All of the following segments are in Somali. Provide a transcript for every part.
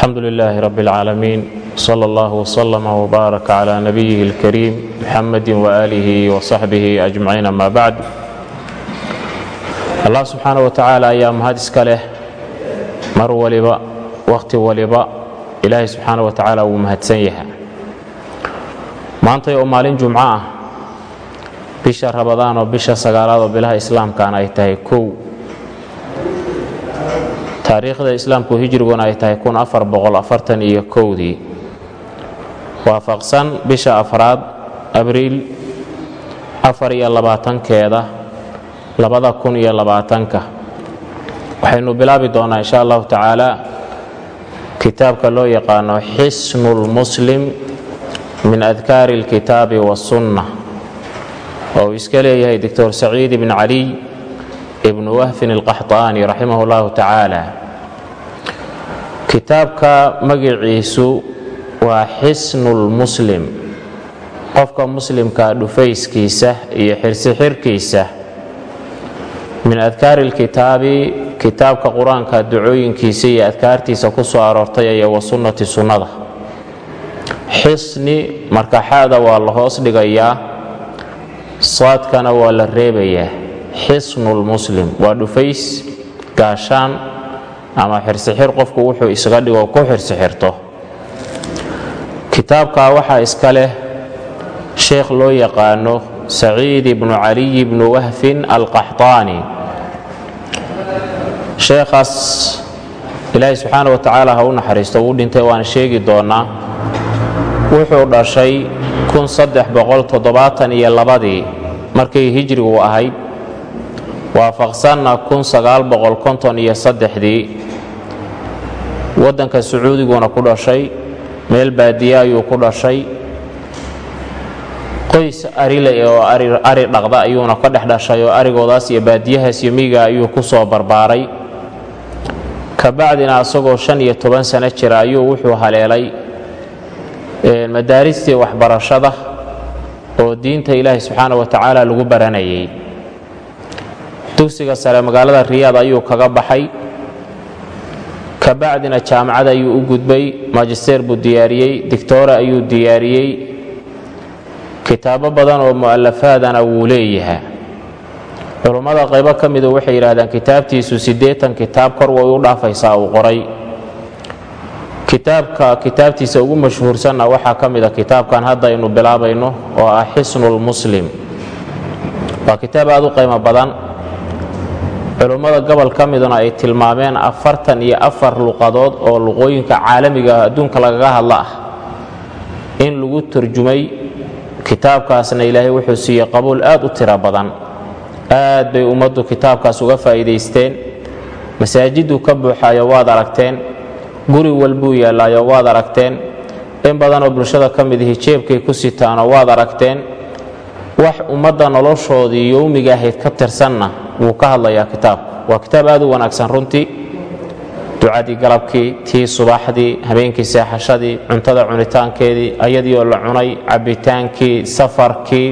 alxamdu lilaahi rabi اlcaalamiin sala allah wslama wbaarak cla nabiyihi اlkariim muxamadi waaalihi wasaxbihi ajmaciin ama bacd allah subxaana wa tacaala ayaa mahad iska leh mar waliba wakhti waliba ilaahay subxaana wa tacaala wuu mahadsan yahay maantay oo maalin jumco ah bisha rabadaan oo bisha sagaalaad oo bilaha islaamkaana ay tahay kow taariikhda islaamku hijriguna ay tahay iyo kowdii waafaqsan bisha afraad abriil afar iyo labaatankeeda labada kun iyo labaatanka. Waxaynu bilaabi doonnaa insha allahu tacaala kitaabka loo yaqaano xisnu lmuslim min adkaari اlkitaabi wasunna oo uu iska leeyahay doctor saciid ibn caliy ibnu wahfin alqaxdaani raximah llahu tacaala kitaabka magiciisu waa xisnulmuslim qofka muslimkaa dhufayskiisa iyo xirsixirkiisa min adkaari alkitaabi kitaabka qur'aanka ducooyinkiisa iyo adkaartiisa ku soo aroortay ayo wasunnati sunnada. Xisni marka xada waa la hoos dhigayaa saadkana waa la reebayaa xisnu lmuslim waa dhufays gaashaan ama xirsixir qofku wuxuu isaga dhigo ku xirsixirto. Kitaabka waxaa iska leh sheekh loo yaqaano saciid ibnu caliy ibnu wahfin alqaxطaani sheekhaas ilaahay subxaana wa tacaala ha u naxariisto uu dhintay waan sheegi doonnaa wuxuu dhashay iyo labadii markay hijrigu ahayd waafaqsanna saddexdii. Waddanka sacuudiguna ku dhashay meel baadiye ayuu ku dhashay. Qoys arile oo ari dhaqda ayuuna ka dhex dhashay oo arigoodaas iyo baadiyahaas iyo miyiga ayuu ku soo barbaaray. Kabacdina asagoo shan iyo toban sano jira ayuu wuxuu haleelay madaaristii waxbarashada oo diinta ilaahi subxaana wa tacaala lagu baranayay dugsiga sare magaalada riyaad ayuu kaga baxay. Kabacdina jaamacad ayuu u gudbay magister buu diyaariyey dictora ayuu diyaariyey. Kitaabo badan oo mu'alafaadana wuu leeyahaa culummada qaybo ka midu waxay yidhaahdaan kitaabtiisu siddeetan kitaab kor way u dhaafaysaa uu qoray. Kitaabka kitaabtiisa ugu mashhuursanna waxaa ka mida kitaabkan hadda aynu bilaabayno oo ah xisnulmuslim waa kitaab aad u qiimo badan culummada gobol ka miduna ay tilmaameen afartan iyo afar luqadood oo luqooyinka caalamiga adduunka lagaga hadla ah. In lagu turjumay kitaabkaasna ilaahay wuxuu siiyey qabuul aad u tiro badan. Aad bay ummaddu kitaabkaas uga faa'iidaysteen. Masaajiduu ka buuxaayo waad aragteen. Guri walbuu yaallaayo waad aragteen. In badanoo bulshada ka mid ihi jeebkay ku sitaano waad aragteen. Wax ummadda noloshoodii yowmiga ahayd ka tirsanna wuu ka hadlayaa kitaabku waa kitaab aad u wanaagsan runtii ducadii galabkii tii subaxdii habeenkii seexashadii cuntada cunitaankeedii ayadii la cunay cabbitaankii safarkii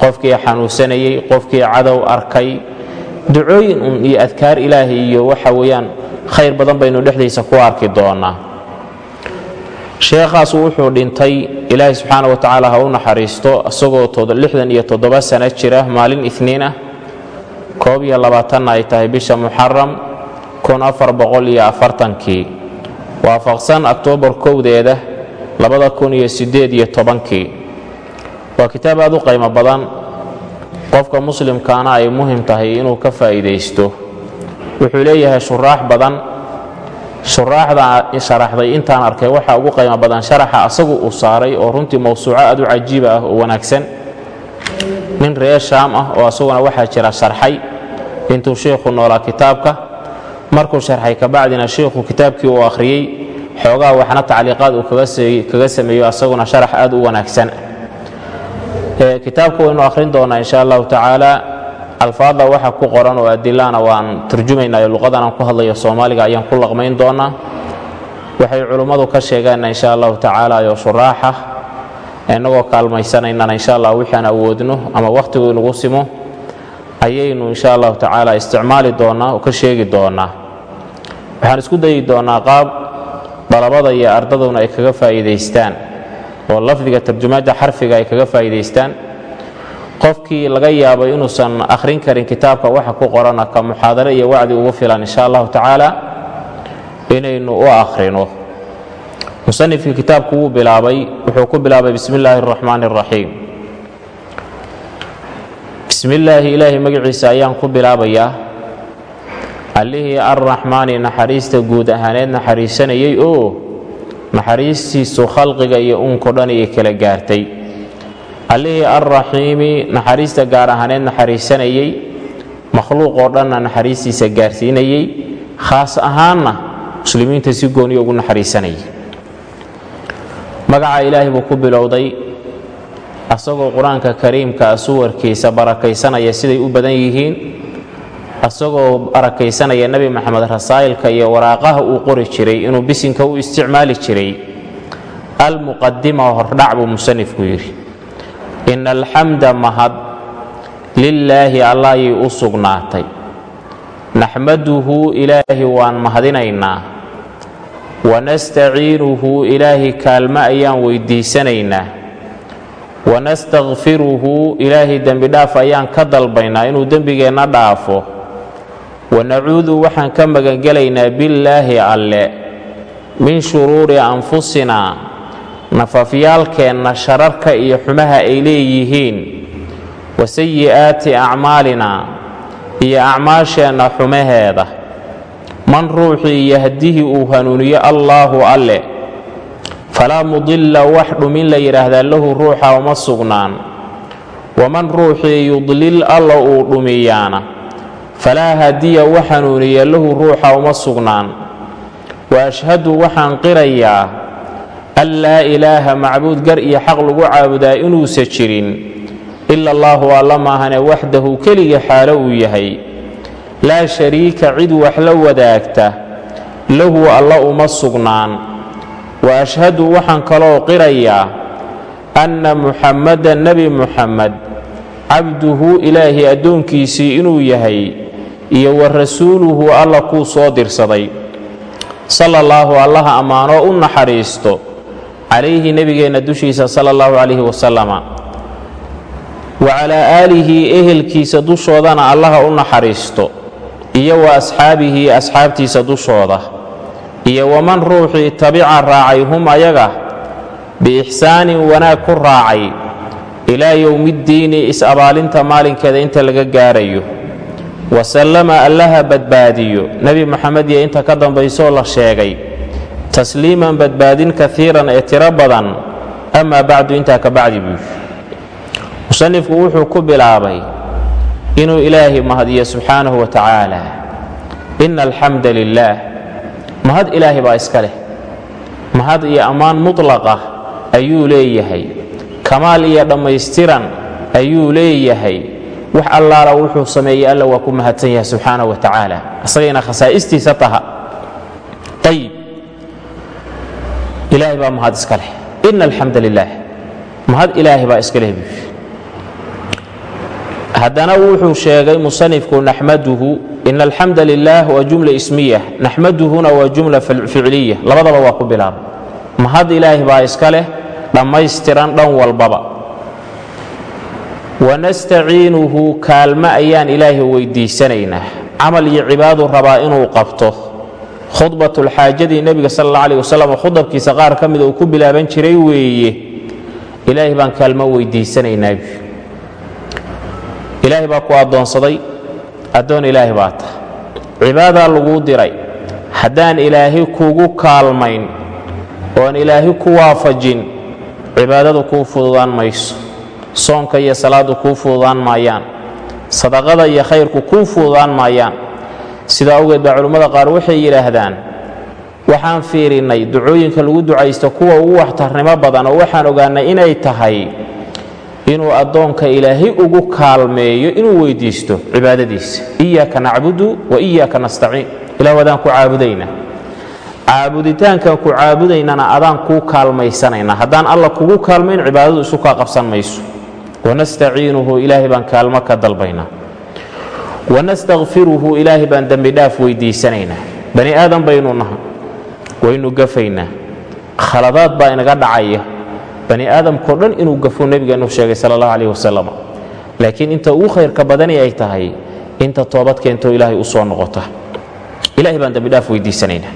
qofkii xanuunsanayey qofkii cadow arkay. Ducooyin un iyo adkaar ilaahi iyo waxa weeyaan khayr badan baynu dhexdiisa ku arki doonnaa sheekhaas wuxuu dhintay ilaahi subxaana wa tacaala ha u naxariisto isagoo lixdan iyo toddoba sano jira maalin iniin ah koob iyo labaatanna ay tahay bisha muxaram kun afar boqol iyo afartankii. Waafaqsan oktoobar kowdeeda labada kun iyo siddeed iyo tobankii. Waa kitaab aad u qiimo badan. Qofka muslimkaana ay muhiim tahay inuu ka faa'iidaysto. Wuxuu leeyahay shuraax badan. Shuraaxda sharaxday intaan arkay waxaa ugu qiimo badan sharaxa asagu uu saaray oo runtii mawsuuco aad u cajiiba ah oo wanaagsan. Nin reer shaam ah oo asaguna waxaa jira sharxay intuu sheikhu noolaa kitaabka markuu sharxay kabacdina sheikhu kitaabkii uu akhriyey xoogaa waxna tacliiqaad uu kaga sameeyo asaguna sharax aad u wanaagsan. Kitaabka waynu akhrin doonnaa insha allahu tacaala alfaadda waxa ku qoran oo adilaana waan turjumaynayo luqadan aan ku hadlayo soomaaliga ayaan ku laqmayn doonnaa waxay culummadu ka sheegeenna insha allahu tacaala oo shuraaxa innagoo kaalmaysanaynana insha allah wixaan awoodno ama wakhtigu inagu simo ayaynu insha allahu tacaala isticmaali doonnaa oo ka sheegi doonnaa waxaan isku dayi doonnaa qaab dalabada iyo ardaduna ay kaga faa'iidaystaan oo lafdiga tarjumaadda xarfiga ay kaga faa'iidaystaan. Qofkii laga yaabo inuusan akhrin karin kitaabka waxa ku qorana ka muxaadaro iyo wacdi ugu filan insha allahu tacaala inaynu u akhrino. Musanifkii kitaabku wuu bilaabay wuxuu ku bilaabay bismi illaahi araxmaan araxiim bismi illaahi ilaahay magaciisa ayaan ku bilaabayaa. Allihii arraxmaani naxariista guud ahaaneed naxariisanayey oo naxariistiisu khalqiga iyo unko dhan iyo kala gaartay. Allihii arraxiimi naxariista gaar ahaaneed naxariisanayey makhluuq oo dhanna naxariistiisa gaarsiinayey khaas ahaanna muslimiinta si gooniyo ugu naxariisanayay. Magaca ilaahay buu ku bilowday asagoo qur'aanka kariimka suwarkiisa barakaysanaya siday u badan yihiin asagoo barakaysanaya nebi maxamed rasaa'ilka iyo waraaqaha uu qori jiray inuu bisinka u isticmaali jiray almuqadima hordhac buu musanifku yidhi. Ina alxamda mahad lilaahi allaayay u sugnaatay. Naxmaduhu ilaahi waan mahadinaynaa. Wanastaciinuhu ilaahi kaalmo ayaan weyddiisanaynaa wanastakfiruhu ilaahi dembidhaaf ayaan ka dalbaynaa inuu dembigeenna dhaafo. Wanacuudu waxaan ka magangelaynaa billaahi alle min shuruuri anfusinaa nafafyaalkeenna shararka iyo xumaha ay leeyihiin. Wa sayi'aati acmaalinaa iyo acmaasheenna xumaheeda. Man ruuxii yahdihii uu hanuuniyo allaahu alle falaa mudilla wax dhumin la yidhaahdaa lahu ruuxa uma sugnaan waman ruuxii yudlil alla uu dhumiyaana falaa hadiya wax hanuuniya lahu ruuxa uma sugnaan wa ashhadu waxaan qirayaa an laa ilaaha macbuud gar iyo xaq lagu caabudaa inuusa jirin ila allaahu alla maahane waxdahu keliga xaalo uu yahay laa shariika cid wax la wadaagta lahu alla uma sugnaan wa ashhadu waxaan kaloo qirayaa anna muxammadan nebi muxammed cabduhu ilaahi addoonkiisii inuu yahay iyo wa rasuuluhu alla kuu soo dirsaday. Sala allaahu allaha ammaanoo u naxariisto calayhi nebigeenna dushiisa sala allahu calayhi wasalama wa calaa aalihi ehelkiisa dushoodana allaha u naxariisto iyo wa asxaabihi asxaabtiisa dushooda iyo waman ruuxii tabica raacay hum ayaga biixsaanin wanaag ku raacay ilaa yowmiddiini is-abaalinta maalinkeeda inta laga gaarayo. Wasallama allaha badbaadiyo. Nebi moxamed iyo inta ka dambaysoo la sheegay tasliiman badbaadin kaiiran ee tiro badan amaa bacdu intaa ka bacdi buu musanifku wuxuu ku bilaabay inuu ilaahay mahadiyo subxaanahu wa tacaala ina alxamda lilaah mahad ilaahay baa iska leh. Mahad iyo ammaan mutlaqa ayuu leeyahay. Kamaal iyo dhammaystiran ayuu leeyahay. Wax allaala wuxuu sameeyey alla waa ku mahadsan yahay subxaanahu wa tacaala. Isagayna khasaa'istiisa taha. Ayib ilaahay baa mahad iska leh. Ina alxamda lilaah mahad ilaahay baa iska leh buu haddana wuxuu sheegay musanifku naxmaduhu ina alxamda lilah waa jumla ismiya naxmaduhuna waa jumla ficliya labadaba waa ku bilaaba mahad ilaahi baa iska leh dhammaystiran dhan walbaba. Wanastaciinuhu kaalmo ayaan ilaahi weydiisanaynaa. Camal iyo cibaadu rabaa inuu qabto. Khudbatulxaajadii nebiga sal alla alih wasalam khudabkiisa qaar ka mida uu ku bilaaban jiray weeye ilaahi baan kaalmo weydiisanaynaa ilaahay baa ku addoonsaday. Addoon ilaahay baa tah cibaadaa laguu diray. Haddaan ilaahay kugu kaalmayn oon ilaahay ku waafajin cibaadadu kuu fududaan mayso. Soonka iyo salaaddu kuu fududaan maayaan. Sadaqada iyo khayrku kuu fududaan maayaan. Sidaa awgeed baa culimmada qaar waxay yidhaahdaan waxaan fiirinnay ducooyinka lagu ducaysto kuwa ugu waxtarnimo badan oo waxaan ogaannay inay tahay inuu addoonka ilaahay ugu kaalmeeyo inuu weyddiisto cibaadadiisa. Iyaaka nacbudu wa iyaaka nastaciin. Ilah adaan ku caabudayna. Caabuditaankan ku caabudaynana adaan kuu kaalmaysanaynaa. Haddaan alla kugu kaalmayn cibaadadu isu kaa qabsan mayso. Wanastaciinuhu ilaahay baan kaalmo ka dalbaynaa. Wanastakfiruhu ilaahay baan dembidhaaf weyddiisanaynaa bani aadan baynu nahay waynu gafaynaa. Khaladaad baa inaga dhacaya bani aadamkao dhan inuu gafuu nebigeennu sheegay sala allahu calayh wasalam laakiin inta ugu khayrka badani ay tahay inta toobad keentoo ilaahay u soo noqota. Ilahay baan dembidhaaf weydiisanaynaa.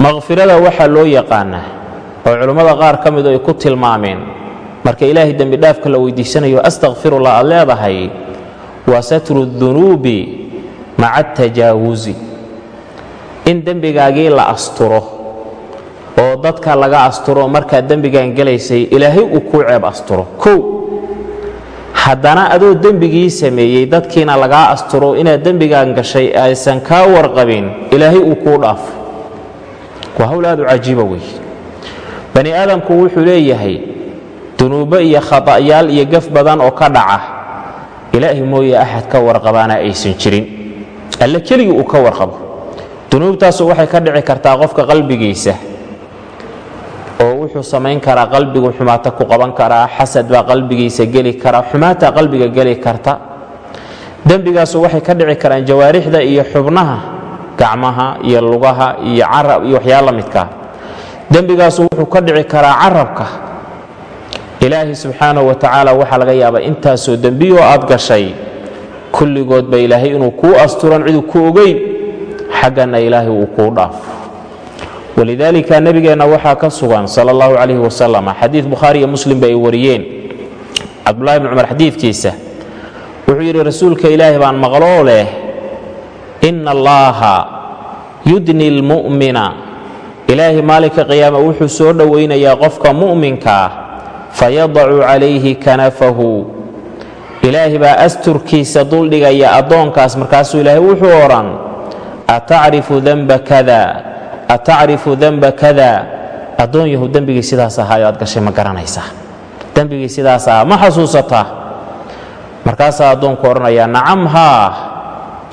Makfirada waxaa loo yaqaanaa oo culummada qaar ka midu ay ku tilmaameen marka ilaahay dembidhaafka la weydiisanayo astakfirullah aad leedahay waa satru dunuubi maca atajaawusi in dembigaagii la asturo oo dadka laga asturo markaad dembigan gelaysay ilaahay uu kuu ceeb asturo. Kow haddana adoo dembigii sameeyey dadkiina lagaa asturo inaad dembigan gashay aysan kaa warqabin ilaahay uu kuu dhaafo waa hawl aad u cajiiba wey. Bani aadamku wuxuu leeyahay dunuubo iyo khata'yaal iyo gaf badan oo ka dhaca ilaahay mooye axad ka warqabaana aysan jirin. Alle keligii uu ka warqabo. Dunuubtaasu waxay ka dhici kartaa qofka qalbigiisa wuxuu samayn karaa qalbigu xumaata ku qaban karaa xasad baa qalbigiisa geli kara xumaata qalbiga geli karta. Dembigaasu waxay ka dhici karaan jawaarixda iyo xubnaha gacmaha iyo lugaha iyo carab iyo waxyaa la midkaa dembigaasu wuxuu ka dhici karaa carabka. Ilaahi subxaanahu wa tacaala waxaa laga yaabaa intaasoo dembiyoo aad gashay kulligoodba ilaahay inuu kuu asturan ciduu ku ogeyn xaggana ilaahay uu kuu dhaafo walidaalika nebigeenna waxaa ka sugan sala allahu calayhi wasalam xadiid bukhaari iyo muslimba ay wariyeen. Cabdullahi bni cumar xadiidkiisa wuxuu yidhi rasuulka ilaahi baan maqloo leh. Ina allaaha yudni lmu'mina ilaahi maalinka qiyaama wuxuu soo dhowaynayaa qofka mu'minka ah fayadacu calayhi kanafahu. Ilaahi baa asturkiisa duldhigaya addoonkaas. Markaasuu ilaahay wuxuu odhan atacrifu denba kada atacrifu denba kada addoon yahu dembigii sidaas ahaayo aad gashay ma garanaysaa. Dembigii sidaas ahaa ma xasuusataa. Markaasaa addoonku odhanayaa nacam haa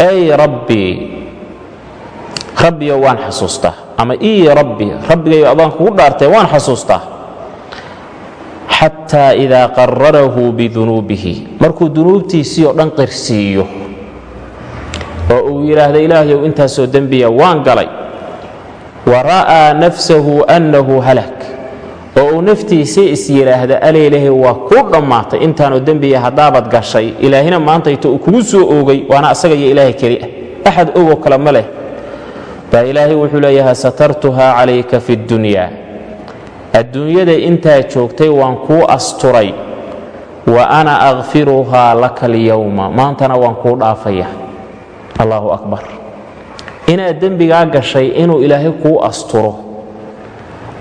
ay rabbii rabbiyo waan xasuustaa. Ama ii rabbi rabbigayo adaan kugu dhaartay waan xasuustaa. Xataa idaa qararahu bidunuubihi. Markuu dunuubtiisii oo dhan qirsiiyo oo uu yidhaahda ilaahyow intaasoo dembiya waan galay wa ra'aa nafsahu annahu halak oo uu naftiisii is yidhaahda aleylahay waa kuu dhammaatay. Intaanoo dembiya haddaabaad gashay. Ilaahina maantayto uu kugu soo oogay waana asaga iyo ilaahay keli ah. Axad ogoo kale ma leh. Baa ilaahay wuxuu leeyahay satartuhaa calayka fi اddunya adduunyada intaa joogtay waan kuu asturay. Wa ana akfiruhaa laka alyowma maantana waan kuu dhaafaya. Allahu akbar inaad dembigaa gashay inuu ilaahay kuu asturo.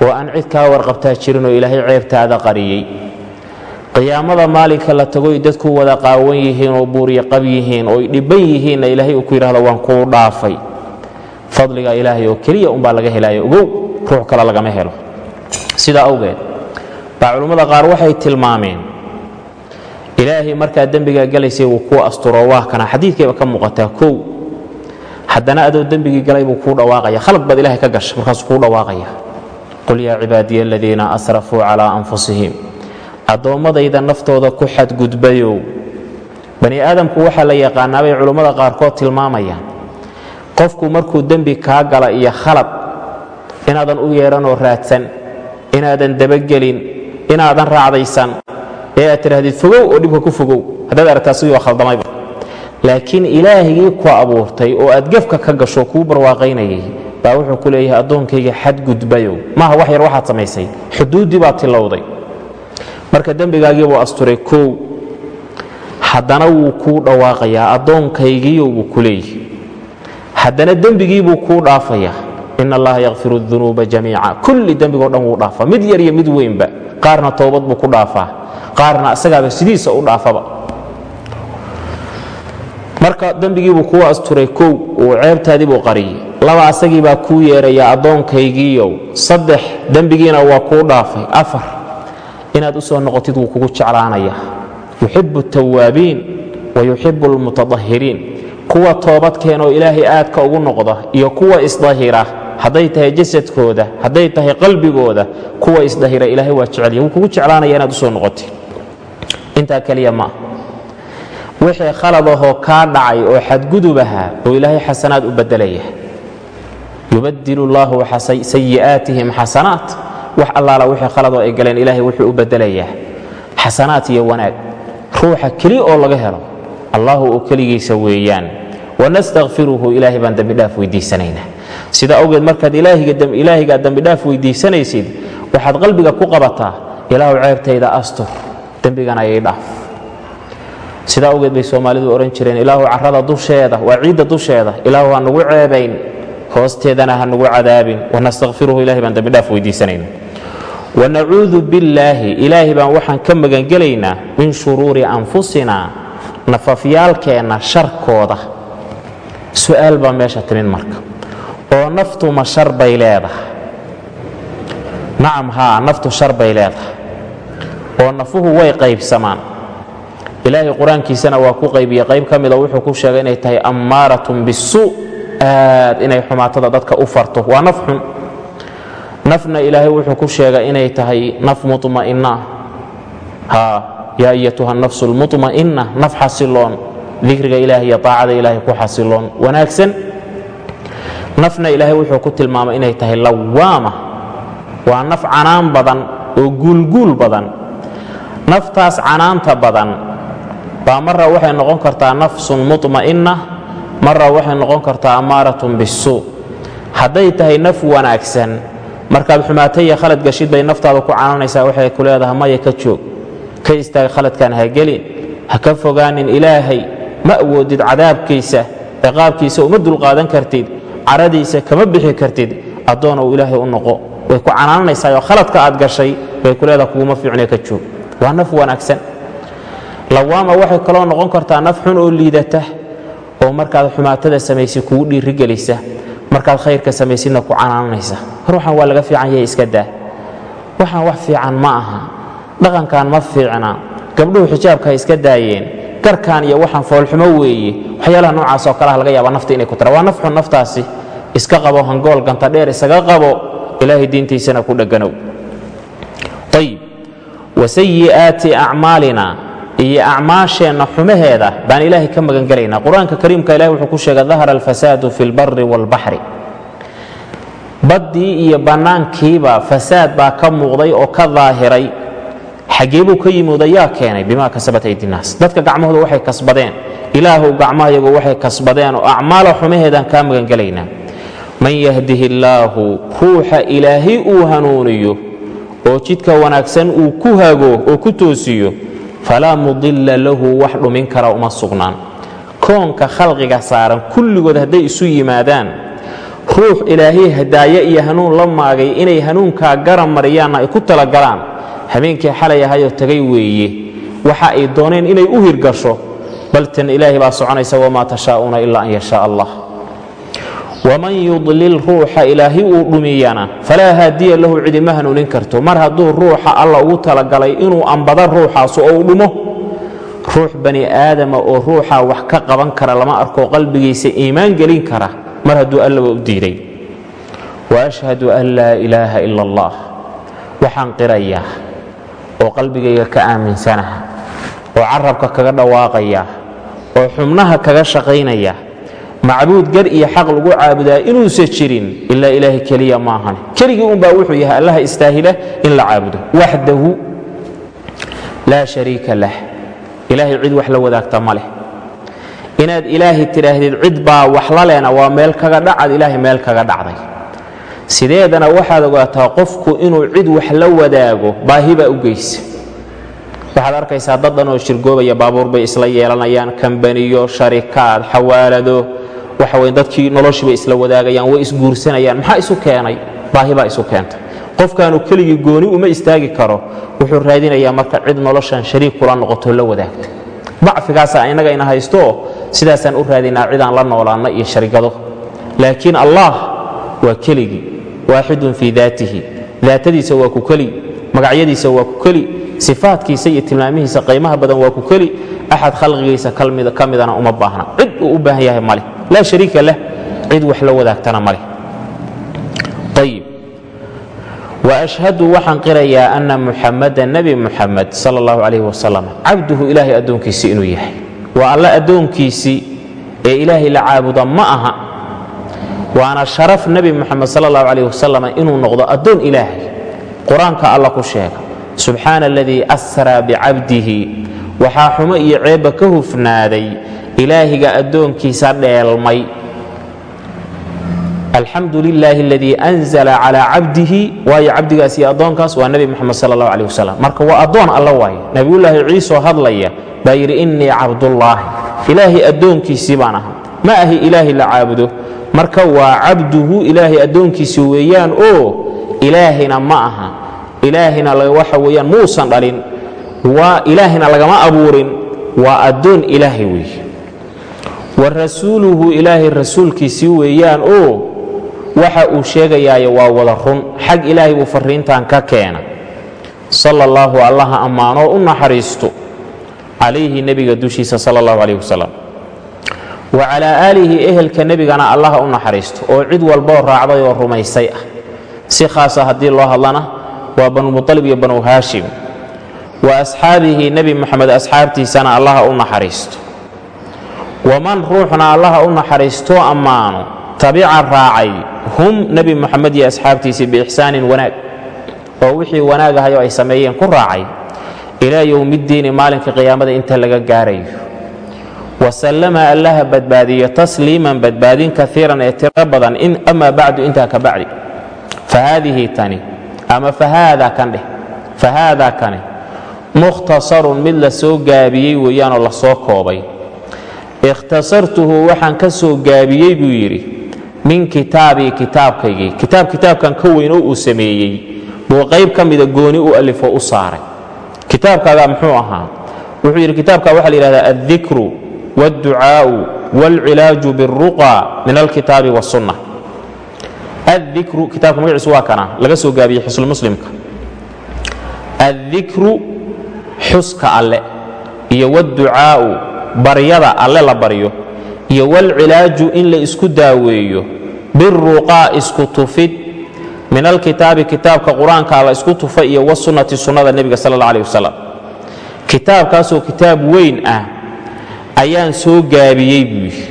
Oo aan cid kaa warqabtaa jirinoo ilaahay ceebtaada qariyey. Qiyaamada maalinka la tagoy dadku wada qaawan yihiin oo buuriya qab yihiin oo dhibban yihiinna ilaahay uu ku yidhahdo waan kuu dhaafay. Fadliga ilaahay oo keliya umbaa laga helaayo. Ogow ruux kale lagama helo. Sidaa awgeed baa culummada qaar waxay tilmaameen ilaahay markaa dembigaa gelaysay wuu kuu asturo waa kana. Xadiidkayba ka muuqataa kow haddana adoo dembigii galay buu kuu dhawaaqaya. Khalad baad ilahay ka gashay markaasuu kuu dhawaaqaya. Qul yaa cibaadiya aladiina asrafuu calaa anfusihim. Addoommadayda naftooda ku xadgudbayow. Bani aadamku waxaa la yaqaanaa bay culummada qaarkood tilmaamayaan. Qofku markuu dembi kaa gala iyo khalad inaadan u yeedhanoo raadsan inaadan dabagelin inaadan raacdaysan ee aad tidhaahdid fogow oo dhibka ku fogow. Haddaad aragtaa sidii waa khaldamayba laakiin ilaahigii ku abuurtay oo aad gefka ka gasho kuu barwaaqaynayay baa wuxuu ku leeyahay addoonkayga xadgudbayow. Maaha wax yar waxaad samaysay. Xuduuddii baad tilowday. Marka dembigaagii buu asturay kow haddana wuu kuu dhawaaqayaa addoonkaygiiyo buu ku leeyahy haddana dembigii buu kuu dhaafaya in allaha yakfiru dunuuba jamiica. Kulli dembigoo dhan wuu dhaafaa. Mid yar iyo mid weynba qaarna toobad buu ku dhaafaa qaarna isagaaba sidiisa u dhaafaba marka dembigiibuu kuu asturay kow uu ceebtaadii buu qariyey. Laba asagii baa kuu yeeraya addoonkaygiiyow saddex dembigiina waa kuu dhaafay. Afar inaad u soo noqotid wuu kugu jeclaanaya. Yuxibu altawaabiin wa yuxibu almutadahiriin kuwa toobadkeenoo ilaahay aadka ugu noqda iyo kuwa isdahira hadday tahay jasadkooda hadday tahay qalbigooda kuwa isdahira ilaahay waa jecelya wuu kugu jeclaanaya inaad u soo noqotid. Intaa keliya ma wixii khalad ahoo kaa dhacay oo xadgudub ahaa oo ilaahay xasanaad u beddelaya yubadilu llaahu sayi'aatihim xasanaat. Wax allaala wixii khaladoo ay galeen ilaahay wuxuu u bedelayaa xasanaat iyo wanaag. Ruuxa keli oo laga helo. Allahu uu keligiisa weeyaan. Wanastakfiruhu ilaahay baan dembidhaaf weydiisanaynaa. Sida awgeed markaad ilaahigaa dembidhaaf weydiisanaysid waxaad qalbiga ku qabataa ilaahu ceebtayda astur. Dembigana ayay dhaaf sidaa awgeed bay soomaalidu odhan jireen ilaahu carrada dusheeda waa ciidda dusheeda. Ilaahu ha nugu ceebayn hoosteedana ha nugu cadaabin. Wanastakfiruhu ilahay baan dembidhaaf weydiisanayna wanacuudu billaahi ilaahay baan waxaan ka magangelaynaa min shuruuri anfusina nafafyaalkeenna sharkooda. Su'aal baa meesha timid marka. Oo naftuma shar bay leedahay? Nacam haa naftu shar bay leedahay. Oo nafuhu way qaybsamaan ilaahay qur'aankiisana waa ku qaybiye qayb ka mida wuxuu ku sheegay inay tahay ammaaratun bisuu aad inay xumaatada dadka u farto. Waa naf xun. Nafna ilaahay wuxuu ku sheegay inay tahay naf muطma'ina haa yaa ayatuha nafsu lmuطma'ina naf xasiloon. Dikriga ilahay iyo taacada ilaahay ku xasiloon. Wanaagsan. Nafna ilaahay wuxuu ku tilmaamay inay tahay lawaama. Waa naf canaan badan oo guulguul badan. Naftaas canaanta badan baa marra waxay noqon kartaa nafsun muطma'ina marra waxay noqon kartaa ammaaratun bisuu hadday tahay naf wanaagsan markaad xumaatay iyo khalad gashid bay naftaada ku cananaysaa waxay ku leedahay maya ka joog ka istaag khaladkan ha gelin ha ka fogaanin ilaahay ma awoodid cadaabkiisa ciqaabkiisa uma dulqaadan kartid caradiisa kama bixi kartid addoonow ilaahay u noqo. Way ku canaananaysaa oo khaladka aad gashay bay ku leedahay kuguma fiicne ka joog. Waa naf wanaagsan lawaama waxay kaloo noqon kartaa naf xun oo liidata oo markaad xumaatada samaysid kugu dhiirigelisa markaad khayrka samaysidna ku canaananaysa. Ruuxan waa laga fiican yahay iska daa. Waxaan wax fiican ma aha. Dhaqankan ma fiicna. Gabdhuhu xijaabka iska daayeen. Garkan iyo waxaan foolxumo weeye. Waxyaalaha noocaas oo kaleha laga yaaba nafta inay ku tara waa naf xun naftaasi. Iska qabo hangool ganta dheer isaga qabo. Ilaahay diintiisana ku dheganow. Ayib wasayi'aati acmaalina iyo acmaasheenna xumaheeda baan ilaahay ka magan gelaynaa qur'aanka kariimka ilahi wuxuu ku sheegay dahara alfasaadu fi lbari waalbaxri baddii iyo bannaankiiba fasaad baa ka muuqday oo ka daahiray xaggee buu ka yimooda yaa keenay bimaa kasabat aydinaas dadka gacmahooda waxay kasbadeen. Ilaahu gacmahayagu waxay kasbadeen oo acmaala xumaheedaan kaa magan gelaynaa man yahdihi illaahu ruuxa ilaahay uu hanuuniyo oo jidka wanaagsan uu ku hago oo ku toosiyo falaa mudilla lahu wax dhumin kara uma sugnaan. Koonka khalqiga saaran kulligood hadday isu yimaadaan ruux ilaahay hadaaye iyo hanuun la maagay inay hanuunkaa garan mariyaanna ay ku talagalaan habeenkii xalay ahayoo tagay weeye. Waxa ay dooneen inay u hirgasho baltan ilaahay baa soconaysa wamaa tashaa'uuna ilaa an yashaa allah waman yudlil ruuxa ilaahay uu dhumiyana falaa haadiya lahu cidima hanuunin karto mar hadduu ruuxa alla ugu talagalay inuu ambado ruuxaas oo uu dhumo ruux bani aadama oo ruuxa wax ka qaban kara lama arko qalbigiisa iimaan gelin kara mar hadduu allaba u diiday waashhadu an laa ilaaha ila allah waxaan qirayaa oo qalbigayga ka aaminsanaha oo carabka kaga dhawaaqaya oo xubnaha kaga shaqaynaya macbuud gar iyo xaq lagu caabudaa inuusan jirin ilaa ilaahay keliya maahan keligii unbaa wuxuu yahay allaha istaahila in la caabudo. Waxdahu laa shariika lah. Ilaahay cid wax la wadaagta ma leh. Inaad ilaahay tidhaahdid cid baa wax la lehna waa meel kaga dhacad ilaahay meel kaga dhacday. Sideedana waxaad ogaataa qofku inuu cid wax la wadaago baahi baa u geysa waxaad arkaysaa dad dhan oo shirgoobaya baabuur bay isla yeelanayaan kambaniyo sharikaad xawaalado waxa weye dadkii noloshiibay isla wadaagayaan way isguursanayaan. Maxaa isu keenay? Baahi baa isu keentay. Qofkaanu keligii gooni uma istaagi karo wuxuu raadinayaa marka cid noloshan shariik kula noqoto la wadaagta. Dacfigaasa innaga ina haysto sidaasaan u raadinaa cidaan la noolaanna iyo sharigado. Laakiin allah waa keligii waaxidun fii daatihi. Daatadiisa waa ku keli magacyadiisa waa ku keli sifaadkiisa iyo tilmaamihiisa qaymaha badan waa ku keli. Axad khalqigiisa ka midana uma baahna. Cid uu u baahan yahay maleh laa shariika lah cid wax la wadaagtana maleh ayib waashhadu waxaan qirayaa ana muxamada nebi muxamed sal allahu calayh wasalam cabduhu ilaahay addoonkiisii inuu yahay. Waa alla addoonkiisii ee ilaahay la caabuda ma aha. Waana sharaf nebi moxamed sal allahu calayh wasalam inuu noqdo addoon ilaahay. Qur'aanka alla ku sheega subxaana aladii asraa bicabdihi waxaa xumo iyo ceebba ka hufnaaday ilaahiga addoonkiisa dheelmay. Alxamdu lilaahi aladii anzala calaa cabdihi waayo cabdigaas iyo addoonkaas waa nebi moxamed sal allahu calayh wasalam marka waa addoon alla waaye. Nebiyullaahi ciisoo hadlaya baa yidhi innii cabdullaahi. Ilaahay addoonkiisii baan ahaa ma ahi ilaahay la caabudo. Marka waa cabduhu ilaahay addoonkiisi weeyaan oo ilaahina ma aha. Ilaahina waxa weeyaan muusan dhalin. Ilaahina lagama abuurin. Waa addoon ilaahay weeye wa rasuuluhu ilaahay rasuulkiisii weeyaan oo waxa uu sheegayaayo waa wada run. Xag ilaahay buu farriintan ka keena sala allaahu allaha ammaanoo u naxariisto calayhi nebiga dushiisa sala allahu calayh wasalam wa calaa aalihi ehelka nebigana allaha u naxariisto oo cid walboo raacday oo rumaysay ah. Si khaasa haddii loo hadlana waa banumualib iyo banu haashim. Wa asxaabihi nebi moxamed asxaabtiisana allaha u naxariisto waman ruuxna allaha u naxariistoo ammaano tabica raacay hum nebi moxamed iyo asxaabtiisii biixsaanin wanaag oo wixii wanaag ahayo ay sameeyeen ku raacay ilaa yowmiddiini maalinka qiyaamada inta laga gaarayo wasallama allaha badbaadiyo tasliiman badbaadin kaiiran ee tiro badan amaa bacdu intaa ka bacdi. Fahaadihi tani ama fahaada kan dheh fahaadaa kani mukhtasarun mid la soo gaabiyey weeyaanoo la soo koobay ikhtasartuhu waxaan ka soo gaabiyey buu yidhi min kitaabii kitaabkaygii kitaab kitaabkan ka weyn oo uu sameeyey buu qayb ka mida gooni u alifo u saaray kitaabkaagaa muxuu ahaa wuxuu yidhi kitaabka waxaa la yidhahdaa addikru wاdducaa'u wاlcilaaju biاlruqa min alkitaabi wاsunna addikru kitaabka magaciisu waa kana laga soo gaabiyey xusnulmuslimka addikru xuska alle iyo wاdducaa'u baryada alle la baryo iyo wاlcilaaju in la isku daaweeyo biruqaa isku tufid. Min alkitaabi kitaabka qur'aanka la isku tufa iyo wasunnati sunnada nebiga sal اllah alih wasalam kitaabkaasoo kitaab weyn ah ayaan soo gaabiyey buu yidhi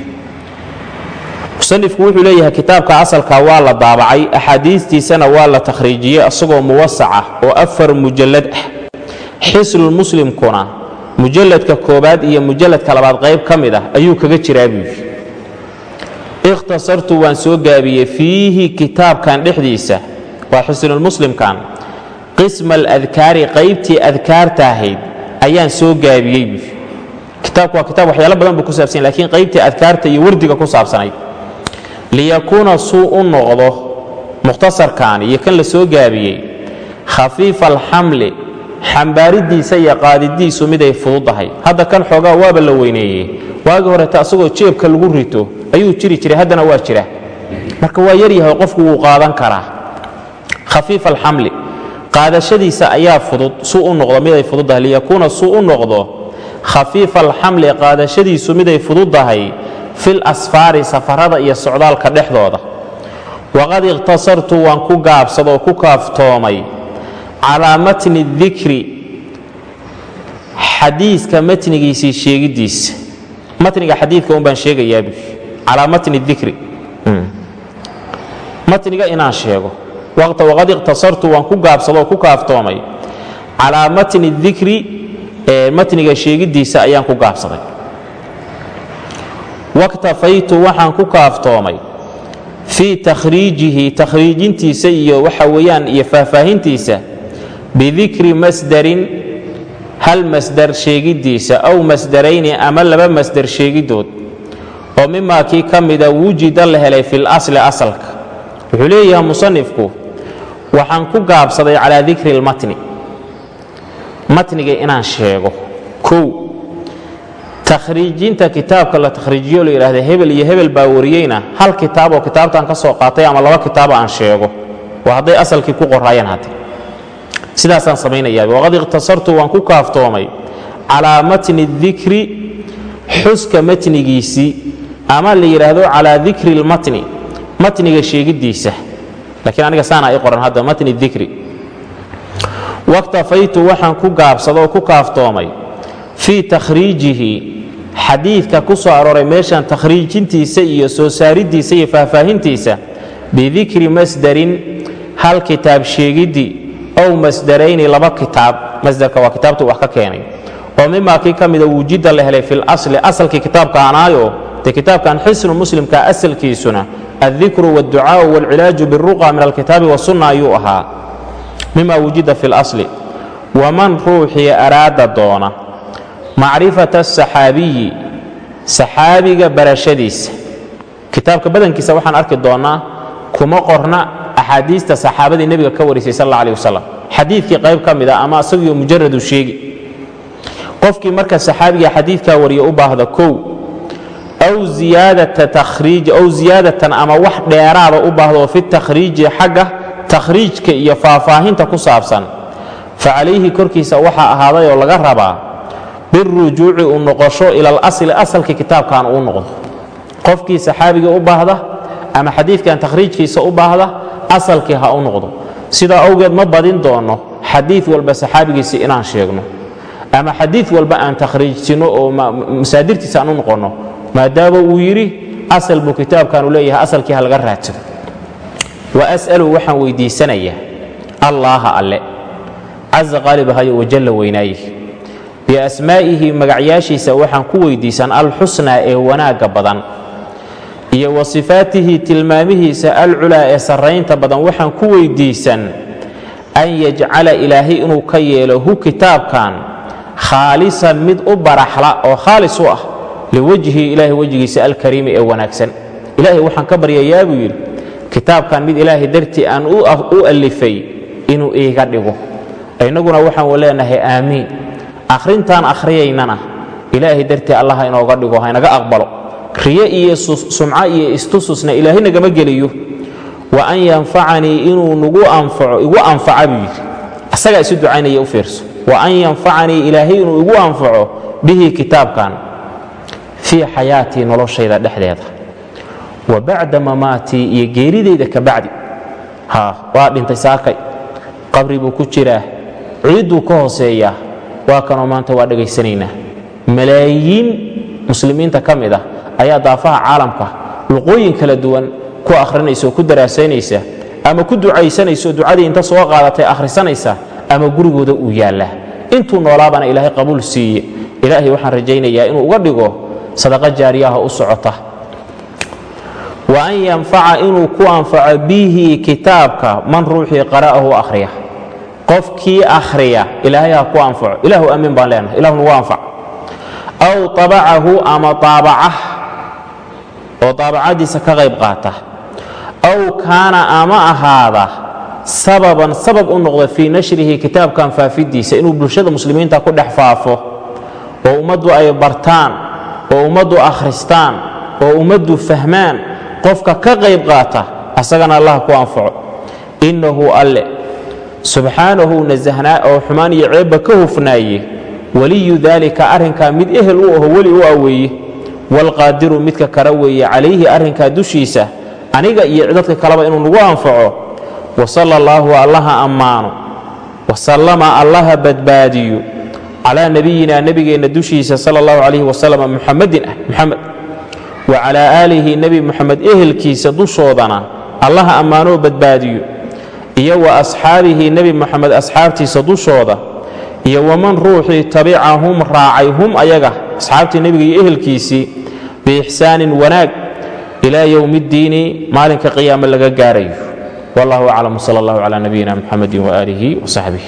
musanifku wuxuu leeyahay kitaabka asalka waa la daabacay axaadiistiisana waa la takhriijiyey asagoo muwasac ah oo afar mujallad ah. Xisnulmuslimkuna mujalladka koobaad iyo mujalladka labaad qayb ka mid ah ayuu kaga jiraa buu yidhi. Ikhtasartu waan soo gaabiyey fiihi kitaabkan dhexdiisa waa xisnulmuslimkan qisma aladkaari qaybtii adkaarta ahayd ayaan soo gaabiyey buu kitaabku waa kitaab waxyaalo badan buu ku saabsan lakiin qaybtii adkaarta iyo wardiga ku saabsanayd liyakuuna suu u noqdo mukhtasarkan iyo kan la soo gaabiyey khafiifa alxamli xambaaridiisa iyo qaadidiisu miday fududahay. Hadda kan xoogaa waaba la weyneeyey. Waagii horeta asagoo jeebka lagu rito ayuu jiri jiray haddana waa jira. Marka waa yaryahay qofku wuu qaadan karaa. Khafiifa alxamli. Qaadashadiisa ayaa fudud suu u noqdo miday fududahay. Liyakuuna suu u noqdo khafiifa alxamli qaadashadiisu miday fududahay fil asfaari safarada iyo socdaalka dhexdooda. Waqad ikhtasartu waan ku gaabsadoo ku kaaftoomay calaa matni dikri xadiiska matnigiisii sheegiddiisa matniga xadiidka un baan sheegayaabu calaa matni dikri. Matniga inaan sheego. Waqad ikhtasartu waan ku gaabsadoo ku kaaftoomay. Calaa matni dikri matniga sheegiddiisa ayaan ku gaabsaday. Waktafaytu waxaan ku kaaftoomay. Fii takhriijihi takhriijintiisa iyo waxa weeyaan iyo faahfaahintiisa bidikri masdarin hal masdar sheegiddiisa aw masdarayni ama laba masdar sheegiddood oo mimaa kii ka mida wujida la helay fil asli asalka wuxuu leeyahay musanifku waxaan ku gaabsaday calaa dikri lmatni matniga inaan sheego kow takhriijinta kitaabka la takhriijiyo la yidhahda hebel iyo hebel baa wariyeyna hal kitaaboo kitaabtan ka soo qaatay ama laba kitaabo aan sheego waa hadday asalkii ku qoraayeen hadde sidaasaan samaynayaa waqad ikhtasartu waan ku kaaftoomay calaa matni dikri xuska matnigiisii ama la yidhaahdo calaa dikri lmatni matniga sheegiddiisa laakiin aniga saana i qoran hadda matni dikri waktafaytu waxaan ku gaabsadoo ku kaaftoomay fii takhriijihi xadiidka ku soo arooray meeshan takhriijintiisa iyo soo saariddiisa iyo faahfaahintiisa bidikri masdarin hal kitaab sheegiddii ow masdarayni laba kitaab masdarka waa kitaabtu wax ka keenay oo mimaa kii ka mida wujida la helay fi lasli asalkii kitaabka anaayo dee kitaabkan xisnu muslimka asalkiisuna addikru wاdducaau wاlcilaaju biruqa min alkitaabi wasunna ayuu ahaa mima wujida fi اlasli waman ruuxii araada doona macrifata asaxaabiyi saxaabiga barashadiisa kitaabka badankiisa waxaan arki doonnaa kuma qorna axaadiista saxaabadii nebiga ka warisay sal alla wasalam xadiidkii qayb ka mid a ama isagiyo mujaradu sheegi. Qofkii marka saxaabiga xadiidkaa wariya u baahda kow aw ziyaadata takhriiji aw ziyaadatan ama wax dheeraada u baahda oo fi takhriiji xagga takhriijka iyo faahfaahinta ku saabsan fa calayhi korkiisa waxaa ahaaday oo laga rabaa birujuuci u noqosho ila alasli asalkii kitaabkan uu noqdo. Qofkii saxaabiga u baahda ama xadiidkan takhriijkiisa u baahda asalkii ha u noqdo. Sidaa awgeed ma badin doonno xadiid walba saxaabigiisa inaan sheegno. Ama xadiid walba aan takhriijsino oo masaadirtiisa aan u noqonno maadaama uu yidhi asal buu kitaabkanu leeyahay asalkii ha laga raadsado wa as'alu waxaan weyddiisanayaa allaaha alle. Casa qaalibahayo wajalla weynaaye biasmaa'ihi magacyaashiisa waxaan ku weyddiisan alxusnaa ee wanaagga badan iyo wa sifaatihi tilmaamihiisa alculaa ee sarraynta badan waxaan ku weyddiisan an yajcala ilaahay inuu ka yeelo hu kitaabkan khaalisan mid u baraxla oo khaalis u ah liwajhi ilaahay wejigiisa alkariimi ee wanaagsan. Ilaahay waxaan ka baryayaa buu yidhi kitaabkan mid ilaahay dartii aan u allifay inuu iiga dhigo. Innaguna waxaan leenahay aamiin. Akhrintaan akhriyaynana ilaahay dartii allaha inooga dhigo haynaga aqbalo riye iyo sumco iyo istususna ilaahay nagama geliyo. Wa an yanfacanii inuu nagu anfaco igu anfaca buu yidhi. Asagaa isu ducaynaya u fiirso. Wa an yanfacanii ilaahay inuu igu anfaco bihi kitaabkan fii xayaatii noloshayda dhexdeeda. Wa bacda mamaatii iyo geeridayda ka bacdi. Ha waa dhintay saakay. Qabri buu ku jiraa ciidduu ka hooseeyaa. Waa kanoo maanta waa dhegaysanaynaa malaayiin muslimiinta ka mid ah ayaa daafaha caalamka luqooyin kala duwan ku akhrinaysa oo ku daraasaynaysa ama ku ducaysanaysa oo ducadii inta soo qaadatay akhrisanaysa ama gurigooda uu yaallaa. Intuu noolaabana ilaahay qabuul siiye ilaahay waxaan rajaynayaa inuu uga dhigo sadaqa jaariyaha u socota. Wa an yanfaca inuu ku anfaco bihi kitaabka man ruuxii qara'ahu akhriya. Qofkii akhriya ilaahay ha ku anfaco. Ilaahu amiin baan leenahay. Ilahu nagu anfac aw tabacahu ama taabaca oo taabacadiisa ka qayb qaata aw kaana ama ahaada sababan sabab u noqda fii nashrihi kitaabkan faafidiisa inuu bulshada muslimiinta ku dhex faafo oo ummaddu ay bartaan oo ummaddu akhristaan oo ummaddu fahmaan qofka ka qayb qaata asagana allah ku anfaco innahu alle subxaanahu nasahnaa oo xumaan iyo ceebba ka hufnaaye weliyu daalika arrinkaa mid ehel u aho weli u aweeye waalqaadiru midka kala weeye calayhi arrinkaa dushiisa aniga iyo dadka kaleba inuu nagu anfaco wasala allaahu allaha ammaano wasallama allaha badbaadiyo calaa nebiyina nebigeenna dushiisa sala allahu calayhi wasalam muxamadin ah muxamed wa calaa aalihi nebi muxamed ehelkiisa dushoodana allaha ammaanoo badbaadiyo iyo wa asxaabihi nebi muxamed asxaabtiisa dushooda iyo waman ruuxii tabicahum raacay hum ayaga asxaabtii nebiga iyo ehelkiisii biixsaanin wanaag ilaa yowmi ddiini maalinka qiyaame laga gaarayo. Wallahu aclam sal allah calaa nabiyina muxamedi waaalihi wasaxbih